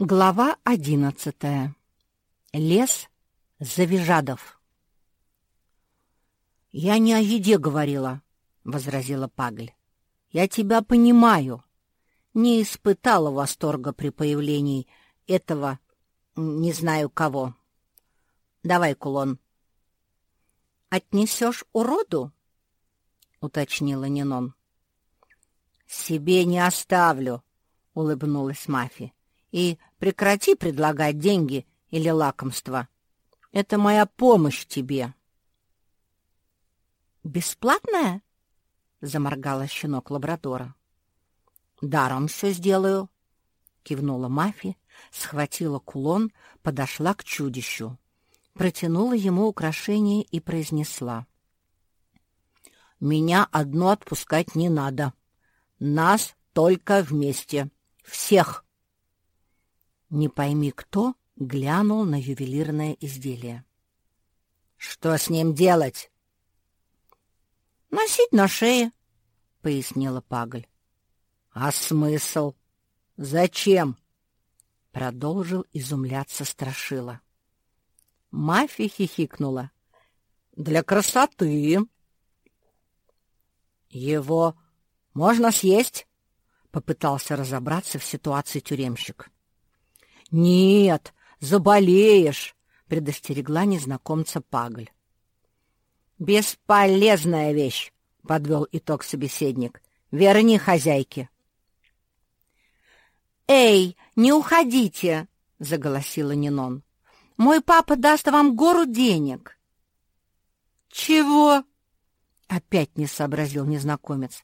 Глава одиннадцатая. Лес Завижадов. «Я не о еде говорила», — возразила Пагль. «Я тебя понимаю. Не испытала восторга при появлении этого, не знаю кого. Давай кулон». «Отнесешь уроду?» — уточнила Нинон. «Себе не оставлю», — улыбнулась Мафи и прекрати предлагать деньги или лакомства. Это моя помощь тебе. «Бесплатная?» — заморгала щенок лабрадора. «Даром все сделаю», — кивнула Мафи, схватила кулон, подошла к чудищу, протянула ему украшение и произнесла. «Меня одно отпускать не надо. Нас только вместе. Всех!» Не пойми кто глянул на ювелирное изделие. «Что с ним делать?» «Носить на шее», — пояснила Пагль. «А смысл? Зачем?» — продолжил изумляться Страшила. Мафия хихикнула. «Для красоты». «Его можно съесть?» — попытался разобраться в ситуации тюремщик. «Нет, заболеешь!» — предостерегла незнакомца Пагль. «Бесполезная вещь!» — подвел итог собеседник. «Верни хозяйке!» «Эй, не уходите!» — заголосила Нинон. «Мой папа даст вам гору денег!» «Чего?» — опять не сообразил незнакомец.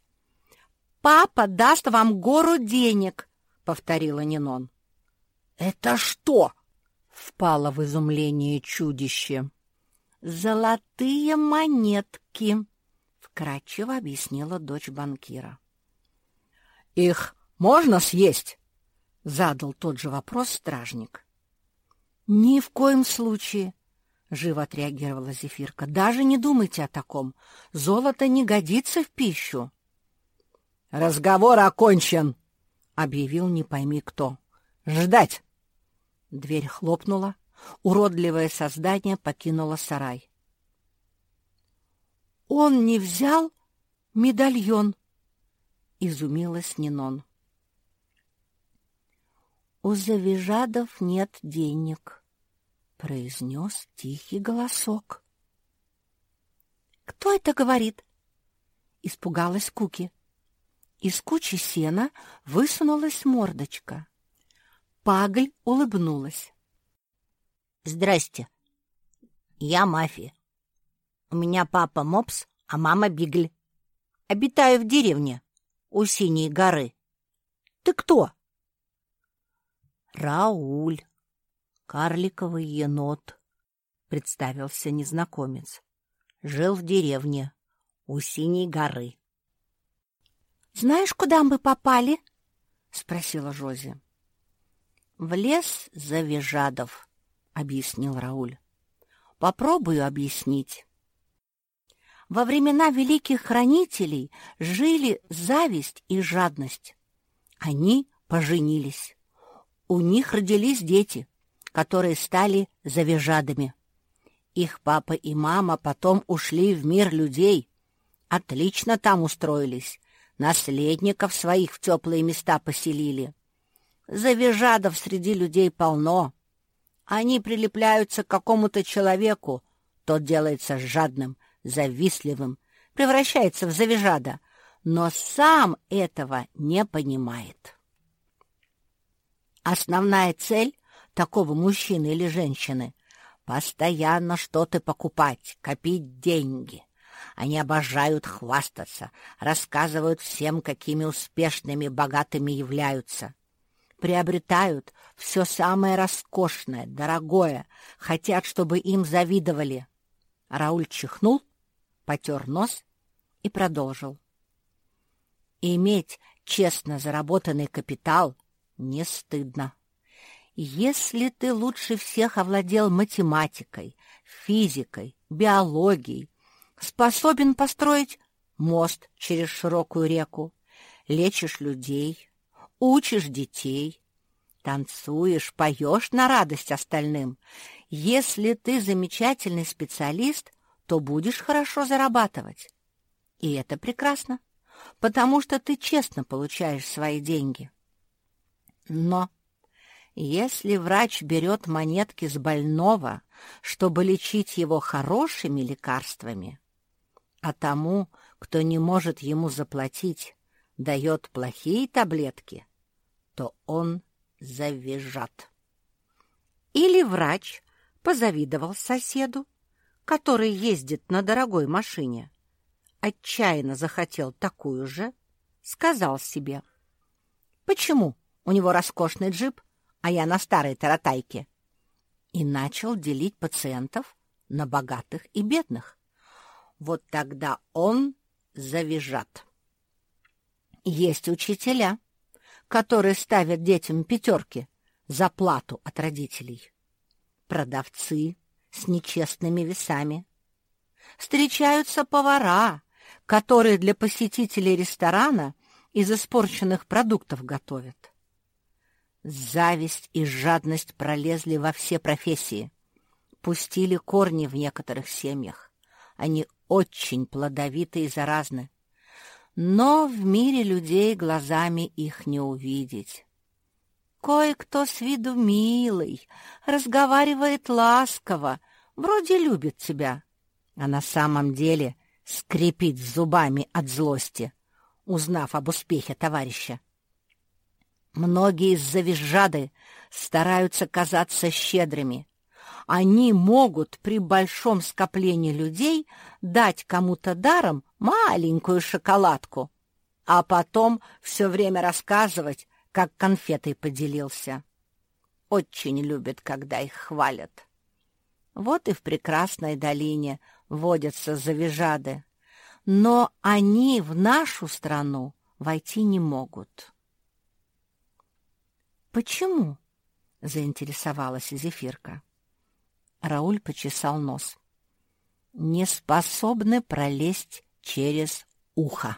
«Папа даст вам гору денег!» — повторила Нинон. «Это что?» — впало в изумление чудище. «Золотые монетки», — вкратчиво объяснила дочь банкира. «Их можно съесть?» — задал тот же вопрос стражник. «Ни в коем случае», — живо отреагировала Зефирка. «Даже не думайте о таком. Золото не годится в пищу». «Разговор окончен», — объявил не пойми кто. «Ждать!» Дверь хлопнула, уродливое создание покинуло сарай. «Он не взял медальон!» — изумилась Нинон. «У Завижадов нет денег», — произнес тихий голосок. «Кто это говорит?» — испугалась Куки. Из кучи сена высунулась мордочка. Пагль улыбнулась. «Здрасте. Я мафия. У меня папа Мопс, а мама Бигль. Обитаю в деревне у Синей горы. Ты кто?» «Рауль, карликовый енот», — представился незнакомец. «Жил в деревне у Синей горы». «Знаешь, куда мы попали?» — спросила Жози. «В лес Завижадов», — объяснил Рауль. «Попробую объяснить». Во времена великих хранителей жили зависть и жадность. Они поженились. У них родились дети, которые стали завижадами. Их папа и мама потом ушли в мир людей. Отлично там устроились. Наследников своих в теплые места поселили. Завижадов среди людей полно. Они прилепляются к какому-то человеку, тот делается жадным, завистливым, превращается в завижада, но сам этого не понимает. Основная цель такого мужчины или женщины — постоянно что-то покупать, копить деньги. Они обожают хвастаться, рассказывают всем, какими успешными, богатыми являются приобретают все самое роскошное, дорогое, хотят, чтобы им завидовали. Рауль чихнул, потер нос и продолжил. Иметь честно заработанный капитал не стыдно. Если ты лучше всех овладел математикой, физикой, биологией, способен построить мост через широкую реку, лечишь людей, учишь детей, Танцуешь, поешь на радость остальным. Если ты замечательный специалист, то будешь хорошо зарабатывать. И это прекрасно, потому что ты честно получаешь свои деньги. Но если врач берет монетки с больного, чтобы лечить его хорошими лекарствами, а тому, кто не может ему заплатить, дает плохие таблетки, то он завизжат. Или врач позавидовал соседу, который ездит на дорогой машине, отчаянно захотел такую же, сказал себе, «Почему у него роскошный джип, а я на старой таратайке?» и начал делить пациентов на богатых и бедных. Вот тогда он завизжат. Есть учителя, которые ставят детям пятерки за плату от родителей. Продавцы с нечестными весами. Встречаются повара, которые для посетителей ресторана из испорченных продуктов готовят. Зависть и жадность пролезли во все профессии, пустили корни в некоторых семьях. Они очень плодовиты и заразны. Но в мире людей глазами их не увидеть. Кое-кто с виду милый, разговаривает ласково, вроде любит тебя, а на самом деле скрипит зубами от злости, узнав об успехе товарища. Многие из завизжады стараются казаться щедрыми. Они могут при большом скоплении людей дать кому-то даром маленькую шоколадку, а потом все время рассказывать, как конфетой поделился. Очень любят, когда их хвалят. Вот и в прекрасной долине водятся завижады, но они в нашу страну войти не могут. «Почему?» — заинтересовалась Зефирка. Рауль почесал нос. «Не способны пролезть через ухо».